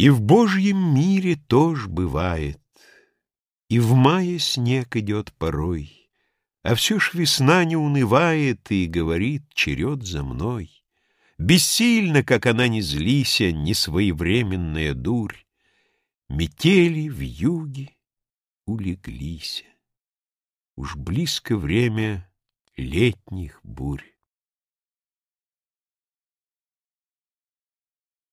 И в Божьем мире тоже бывает, И в мае снег идет порой, А все ж весна не унывает И говорит, черед за мной. Бессильно, как она не злися, а Несвоевременная дурь, Метели в юге улеглися. Уж близко время летних бурь.